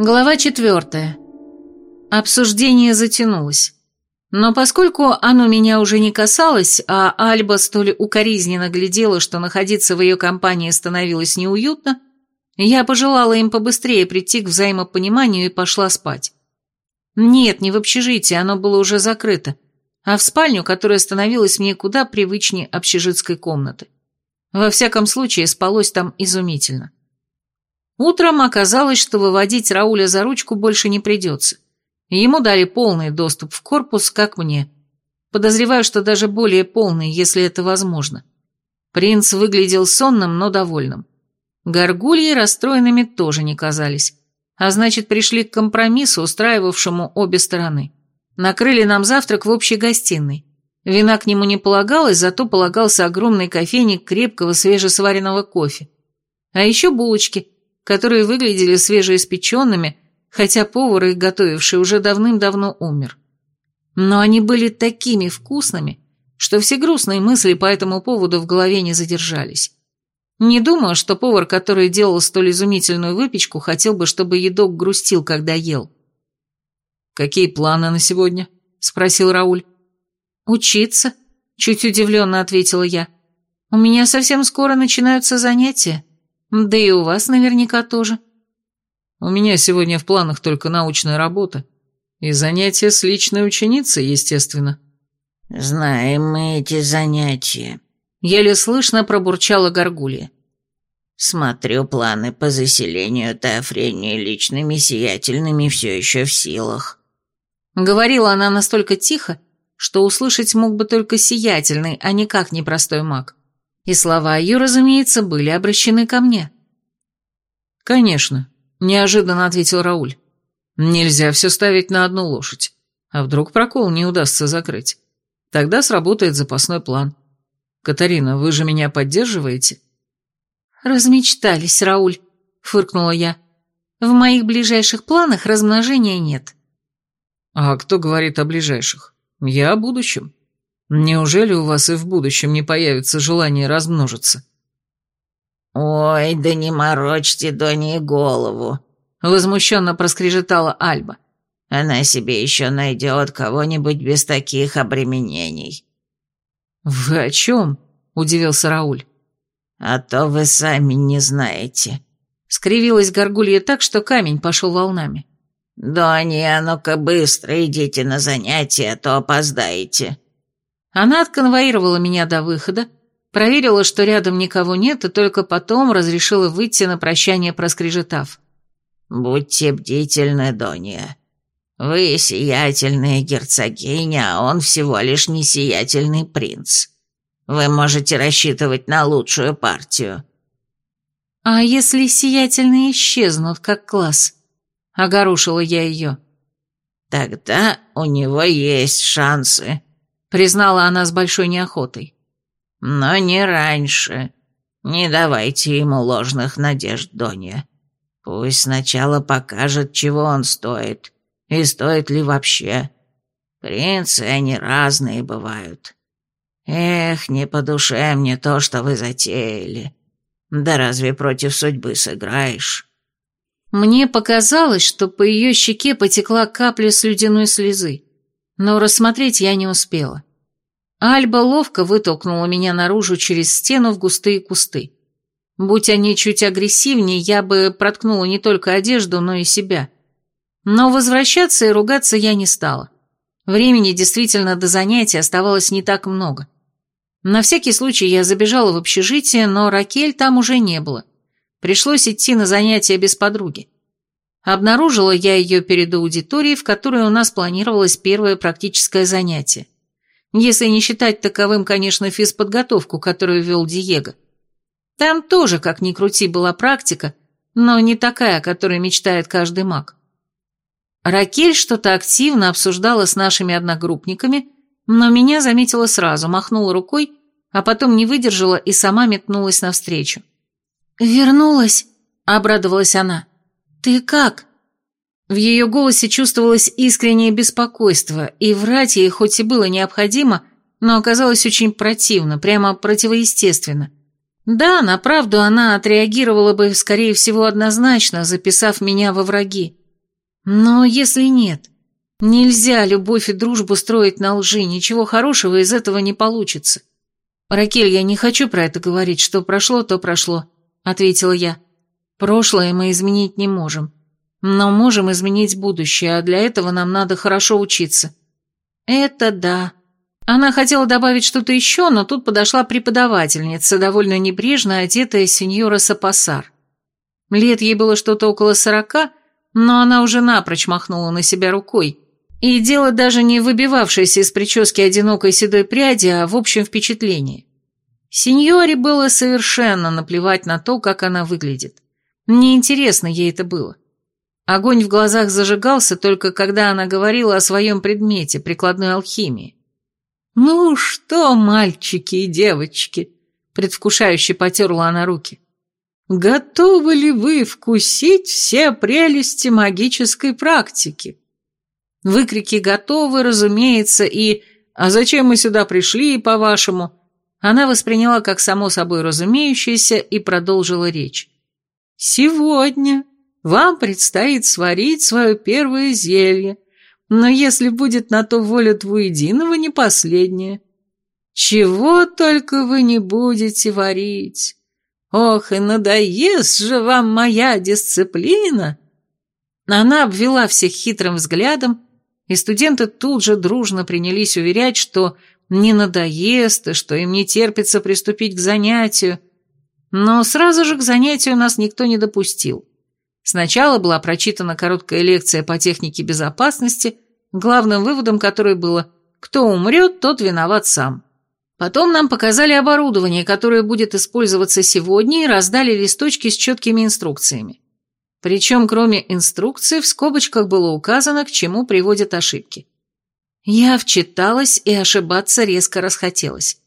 Глава четвертая. Обсуждение затянулось. Но поскольку оно меня уже не касалось, а Альба столь укоризненно глядела, что находиться в ее компании становилось неуютно, я пожелала им побыстрее прийти к взаимопониманию и пошла спать. Нет, не в общежитие, оно было уже закрыто, а в спальню, которая становилась мне куда привычнее общежитской комнаты. Во всяком случае, спалось там изумительно. Утром оказалось, что выводить Рауля за ручку больше не придется. Ему дали полный доступ в корпус, как мне. Подозреваю, что даже более полный, если это возможно. Принц выглядел сонным, но довольным. Горгульи расстроенными тоже не казались. А значит, пришли к компромиссу, устраивавшему обе стороны. Накрыли нам завтрак в общей гостиной. Вина к нему не полагалось, зато полагался огромный кофейник крепкого свежесваренного кофе. А еще булочки, которые выглядели свежеиспеченными, хотя повар их готовивший уже давным-давно умер. Но они были такими вкусными, что все грустные мысли по этому поводу в голове не задержались. Не думаю, что повар, который делал столь изумительную выпечку, хотел бы, чтобы едок грустил, когда ел. «Какие планы на сегодня?» – спросил Рауль. «Учиться», – чуть удивленно ответила я. «У меня совсем скоро начинаются занятия. Да и у вас наверняка тоже». У меня сегодня в планах только научная работа. И занятия с личной ученицей, естественно. Знаем мы эти занятия. Еле слышно пробурчала Горгулья. Смотрю, планы по заселению Теофрении личными сиятельными все еще в силах. Говорила она настолько тихо, что услышать мог бы только сиятельный, а никак не простой маг. И слова ее, разумеется, были обращены ко мне. «Конечно», неожиданно ответил Рауль. Нельзя все ставить на одну лошадь. А вдруг прокол не удастся закрыть? Тогда сработает запасной план. Катарина, вы же меня поддерживаете? Размечтались, Рауль, фыркнула я. В моих ближайших планах размножения нет. А кто говорит о ближайших? Я о будущем. Неужели у вас и в будущем не появится желание размножиться? «Ой, да не морочьте Доне голову», — возмущенно проскрежетала Альба. «Она себе еще найдет кого-нибудь без таких обременений». «Вы о чем?» — удивился Рауль. «А то вы сами не знаете». Скривилась горгулья так, что камень пошел волнами. «Донья, ну-ка быстро идите на занятия, а то опоздаете». Она отконвоировала меня до выхода, Проверила, что рядом никого нет, и только потом разрешила выйти на прощание, проскрежетав. «Будьте бдительны, Донья. Вы сиятельная герцогиня, а он всего лишь несиятельный принц. Вы можете рассчитывать на лучшую партию». «А если сиятельные исчезнут, как класс?» — огорушила я ее. «Тогда у него есть шансы», — признала она с большой неохотой. Но не раньше. Не давайте ему ложных надежд, Донья. Пусть сначала покажет, чего он стоит, и стоит ли вообще. Принцы, они разные бывают. Эх, не по душе мне то, что вы затеяли. Да разве против судьбы сыграешь? Мне показалось, что по ее щеке потекла капля слюдяной слезы, но рассмотреть я не успела. Альба ловко вытолкнула меня наружу через стену в густые кусты. Будь они чуть агрессивнее, я бы проткнула не только одежду, но и себя. Но возвращаться и ругаться я не стала. Времени действительно до занятий оставалось не так много. На всякий случай я забежала в общежитие, но Ракель там уже не было. Пришлось идти на занятия без подруги. Обнаружила я ее перед аудиторией, в которой у нас планировалось первое практическое занятие. Если не считать таковым, конечно, физподготовку, которую вел Диего. Там тоже, как ни крути, была практика, но не такая, о которой мечтает каждый маг. Ракель что-то активно обсуждала с нашими одногруппниками, но меня заметила сразу, махнула рукой, а потом не выдержала и сама метнулась навстречу. «Вернулась», — обрадовалась она. «Ты как?» В ее голосе чувствовалось искреннее беспокойство, и врать ей хоть и было необходимо, но оказалось очень противно, прямо противоестественно. Да, на правду она отреагировала бы, скорее всего, однозначно, записав меня во враги. Но если нет, нельзя любовь и дружбу строить на лжи, ничего хорошего из этого не получится. «Ракель, я не хочу про это говорить, что прошло, то прошло», — ответила я. «Прошлое мы изменить не можем, но можем изменить будущее, а для этого нам надо хорошо учиться». «Это да». Она хотела добавить что-то еще, но тут подошла преподавательница, довольно небрежно одетая сеньора Сапасар. Лет ей было что-то около сорока, но она уже напрочь махнула на себя рукой. И дело даже не выбивавшееся из прически одинокой седой пряди, а в общем впечатлении. Сеньоре было совершенно наплевать на то, как она выглядит. Неинтересно ей это было. Огонь в глазах зажигался только когда она говорила о своем предмете, прикладной алхимии. «Ну что, мальчики и девочки?» Предвкушающе потерла она руки. Готовы ли вы вкусить все прелести магической практики? Выкрики готовы, разумеется, и «А зачем мы сюда пришли, по-вашему?» Она восприняла как само собой разумеющееся и продолжила речь. «Сегодня вам предстоит сварить свое первое зелье, но если будет на то воля двуединого, не последнее. Чего только вы не будете варить!» Ох, и надоест же вам моя дисциплина!» Она обвела всех хитрым взглядом, и студенты тут же дружно принялись уверять, что не надоест, и что им не терпится приступить к занятию. Но сразу же к занятию нас никто не допустил. Сначала была прочитана короткая лекция по технике безопасности, главным выводом которой было «Кто умрет, тот виноват сам». Потом нам показали оборудование, которое будет использоваться сегодня, и раздали листочки с четкими инструкциями. Причем, кроме инструкций, в скобочках было указано, к чему приводят ошибки. Я вчиталась, и ошибаться резко расхотелось.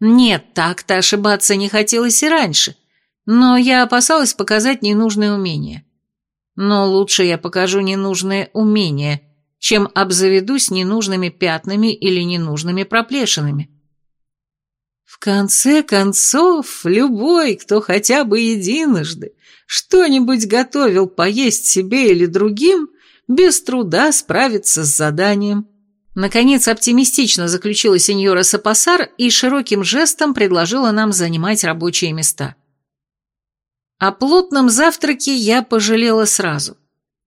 Нет, так-то ошибаться не хотелось и раньше, но я опасалась показать ненужные умения. Но лучше я покажу ненужные умения, чем обзаведусь ненужными пятнами или ненужными проплешинами. В конце концов, любой, кто хотя бы единожды что-нибудь готовил поесть себе или другим, без труда справится с заданием. Наконец, оптимистично заключила сеньора Сапасар и широким жестом предложила нам занимать рабочие места. О плотном завтраке я пожалела сразу,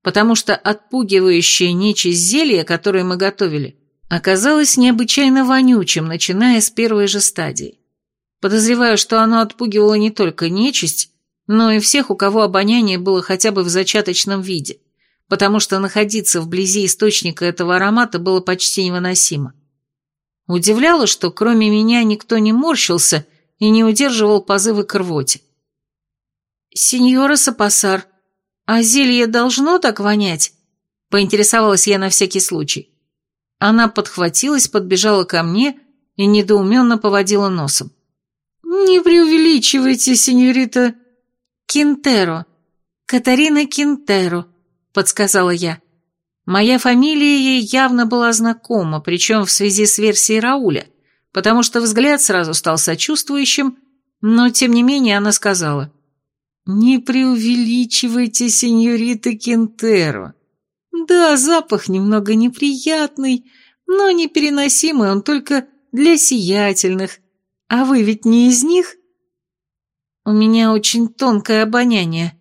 потому что отпугивающее нечисть зелье, которое мы готовили, оказалось необычайно вонючим, начиная с первой же стадии. Подозреваю, что оно отпугивало не только нечисть, но и всех, у кого обоняние было хотя бы в зачаточном виде, потому что находиться вблизи источника этого аромата было почти невыносимо. Удивляло, что кроме меня никто не морщился и не удерживал позывы к рвоте. «Сеньора Сапасар, а зелье должно так вонять?» — поинтересовалась я на всякий случай. Она подхватилась, подбежала ко мне и недоуменно поводила носом. «Не преувеличивайте, сеньорита...» «Кинтеро. Катарина Кинтеро», — подсказала я. Моя фамилия ей явно была знакома, причем в связи с версией Рауля, потому что взгляд сразу стал сочувствующим, но тем не менее она сказала. «Не преувеличивайте, сеньорита Кинтеро. Да, запах немного неприятный, но непереносимый он только для сиятельных. А вы ведь не из них? У меня очень тонкое обоняние,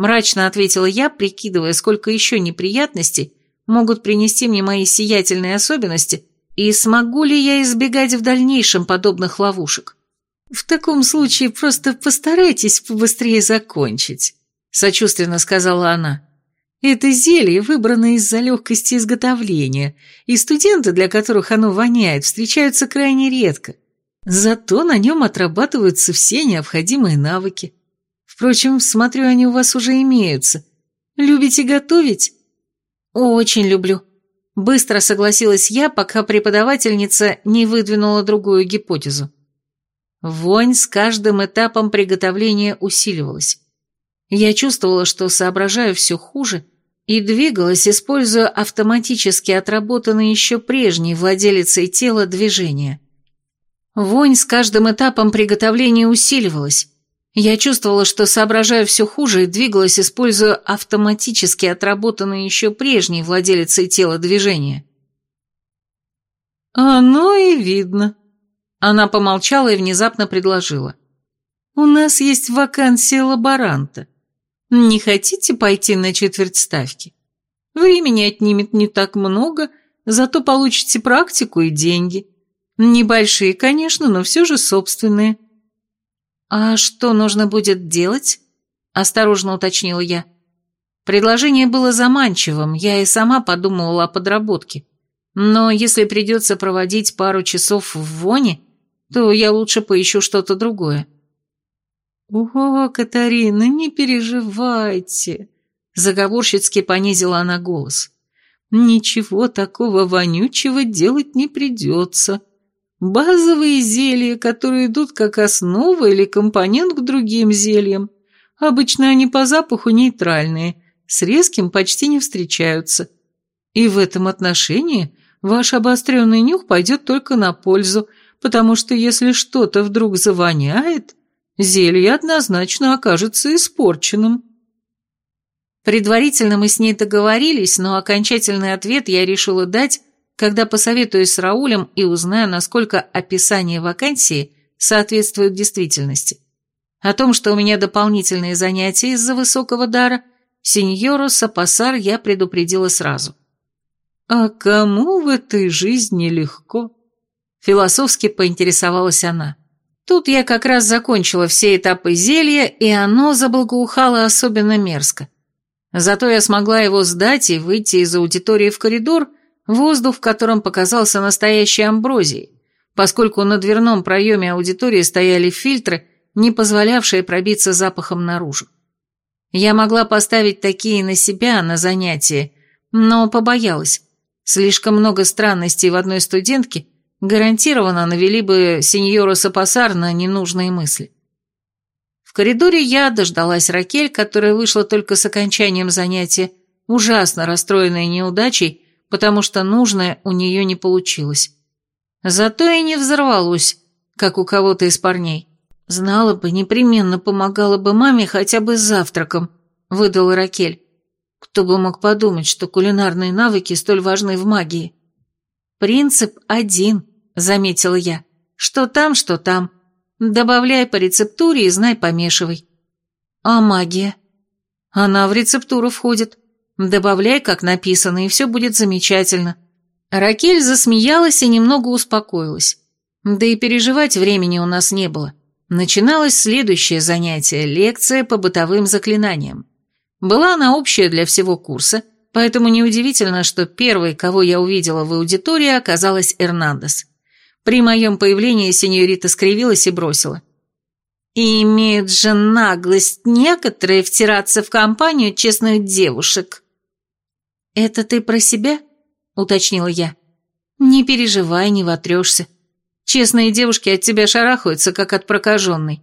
мрачно ответила я, прикидывая, сколько еще неприятностей могут принести мне мои сиятельные особенности, и смогу ли я избегать в дальнейшем подобных ловушек. В таком случае просто постарайтесь побыстрее закончить, сочувственно сказала она. Это зелье выбрано из-за легкости изготовления, и студенты, для которых оно воняет, встречаются крайне редко. Зато на нем отрабатываются все необходимые навыки. Впрочем, смотрю, они у вас уже имеются. Любите готовить? Очень люблю. Быстро согласилась я, пока преподавательница не выдвинула другую гипотезу. Вонь с каждым этапом приготовления усиливалась. Я чувствовала, что соображаю все хуже, и двигалась, используя автоматически отработанные еще прежней владелицей тела движения. Вонь с каждым этапом приготовления усиливалась, Я чувствовала, что соображаю все хуже и двигалась, используя автоматически отработанные еще прежней владелицей тела движения. «Оно и видно». Она помолчала и внезапно предложила. «У нас есть вакансия лаборанта. Не хотите пойти на четверть ставки? Времени отнимет не так много, зато получите практику и деньги. Небольшие, конечно, но все же собственные». «А что нужно будет делать?» – осторожно уточнила я. Предложение было заманчивым, я и сама подумывала о подработке. Но если придется проводить пару часов в воне, то я лучше поищу что-то другое. «О, Катарина, не переживайте», — заговорщицки понизила она голос. «Ничего такого вонючего делать не придется. Базовые зелья, которые идут как основа или компонент к другим зельям. Обычно они по запаху нейтральные, с резким почти не встречаются. И в этом отношении ваш обостренный нюх пойдет только на пользу, потому что если что-то вдруг завоняет, зелье однозначно окажется испорченным. Предварительно мы с ней договорились, но окончательный ответ я решила дать, когда посоветуюсь с Раулем и узнаю, насколько описание вакансии соответствует действительности. О том, что у меня дополнительные занятия из-за высокого дара, сеньору Сапасар я предупредила сразу. «А кому в этой жизни легко?» Философски поинтересовалась она. Тут я как раз закончила все этапы зелья, и оно заблагоухало особенно мерзко. Зато я смогла его сдать и выйти из аудитории в коридор, воздух в котором показался настоящей амброзией, поскольку на дверном проеме аудитории стояли фильтры, не позволявшие пробиться запахом наружу. Я могла поставить такие на себя, на занятия, но побоялась. Слишком много странностей в одной студентке гарантированно навели бы сеньора Сапасар на ненужные мысли. В коридоре я дождалась Ракель, которая вышла только с окончанием занятия, ужасно расстроенная неудачей, потому что нужное у нее не получилось. Зато и не взорвалось, как у кого-то из парней. Знала бы, непременно помогала бы маме хотя бы с завтраком, выдала Ракель. Кто бы мог подумать, что кулинарные навыки столь важны в магии? Принцип один, заметила я. Что там, что там. Добавляй по рецептуре и знай помешивай. А магия? Она в рецептуру входит. Добавляй, как написано, и все будет замечательно. Ракель засмеялась и немного успокоилась. Да и переживать времени у нас не было. Начиналось следующее занятие – лекция по бытовым заклинаниям. Была она общая для всего курса, поэтому неудивительно, что первой, кого я увидела в аудитории, оказалась Эрнандес. При моем появлении сеньорита скривилась и бросила. И имеют же наглость некоторые втираться в компанию честных девушек. «Это ты про себя?» — уточнила я. «Не переживай, не вотрешься. Честные девушки от тебя шарахаются, как от прокаженной.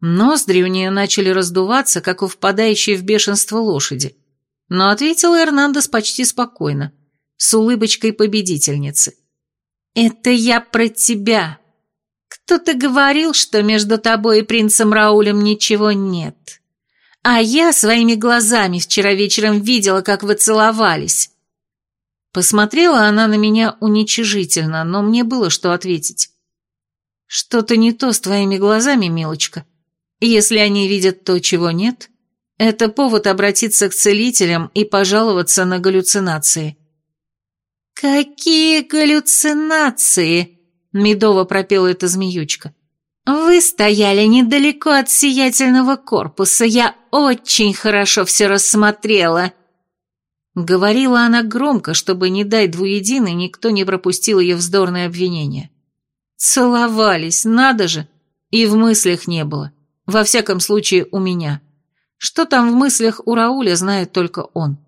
Ноздри у нее начали раздуваться, как у впадающей в бешенство лошади. Но ответил Эрнандес почти спокойно, с улыбочкой победительницы. «Это я про тебя. Кто-то говорил, что между тобой и принцем Раулем ничего нет. А я своими глазами вчера вечером видела, как вы целовались». Посмотрела она на меня уничижительно, но мне было что ответить. «Что-то не то с твоими глазами, милочка», если они видят то, чего нет, это повод обратиться к целителям и пожаловаться на галлюцинации. «Какие галлюцинации?» — медово пропела эта змеючка. «Вы стояли недалеко от сиятельного корпуса, я очень хорошо все рассмотрела». Говорила она громко, чтобы, не дай двуединой, никто не пропустил ее вздорное обвинение. Целовались, надо же, и в мыслях не было. Во всяком случае, у меня. Что там в мыслях у Рауля, знает только он.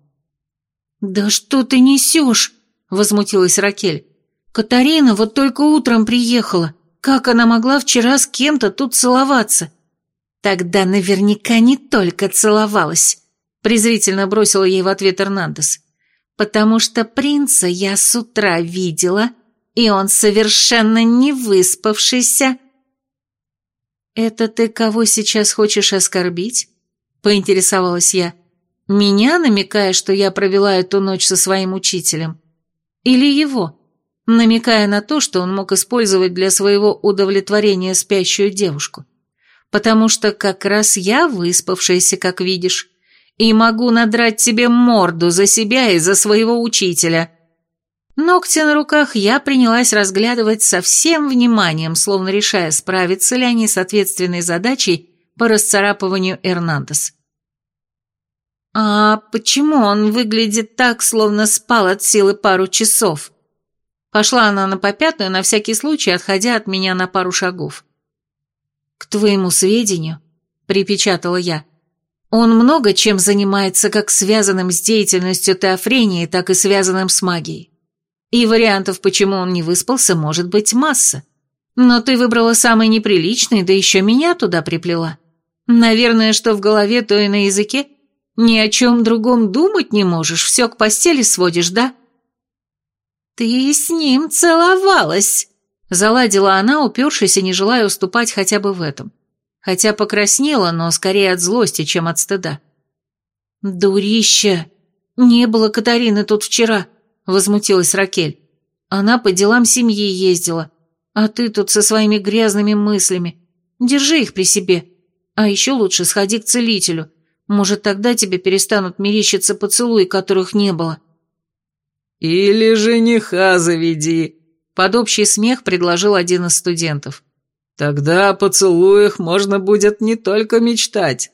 «Да что ты несешь?» — возмутилась Ракель. «Катарина вот только утром приехала. Как она могла вчера с кем-то тут целоваться?» «Тогда наверняка не только целовалась», — презрительно бросила ей в ответ Эрнандес. «Потому что принца я с утра видела, и он совершенно не выспавшийся». «Это ты кого сейчас хочешь оскорбить?» — поинтересовалась я. «Меня, намекая, что я провела эту ночь со своим учителем? Или его, намекая на то, что он мог использовать для своего удовлетворения спящую девушку? Потому что как раз я выспавшаяся, как видишь, и могу надрать тебе морду за себя и за своего учителя». Ногти на руках я принялась разглядывать со всем вниманием, словно решая, справятся ли они с ответственной задачей по расцарапыванию Эрнандес. «А почему он выглядит так, словно спал от силы пару часов?» Пошла она на попятную, на всякий случай, отходя от меня на пару шагов. «К твоему сведению», — припечатала я, — «он много чем занимается, как связанным с деятельностью теофрении, так и связанным с магией. И вариантов, почему он не выспался, может быть масса. Но ты выбрала самый неприличный, да еще меня туда приплела. Наверное, что в голове, то и на языке. Ни о чем другом думать не можешь, все к постели сводишь, да? Ты с ним целовалась, заладила она, упершись и не желая уступать хотя бы в этом. Хотя покраснела, но скорее от злости, чем от стыда. «Дурище! Не было Катарины тут вчера!» возмутилась Ракель. Она по делам семьи ездила, а ты тут со своими грязными мыслями. Держи их при себе. А еще лучше сходи к целителю. Может, тогда тебе перестанут мерещиться поцелуи, которых не было. Или жениха заведи, под общий смех предложил один из студентов. Тогда о поцелуях можно будет не только мечтать,